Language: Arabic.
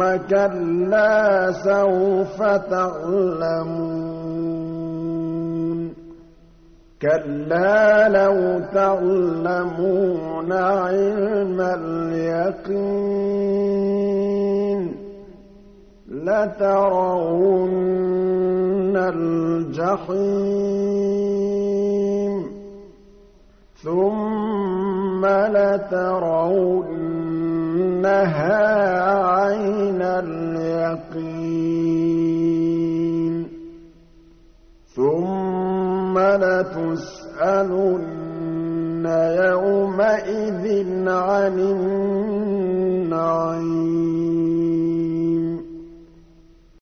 ثم كلا سوف تعلمون. كلا لو تعلمون علم اليقين لترون الجحيم. ثم لترونها اليقين ثم لتسألن يومئذ عن النعيم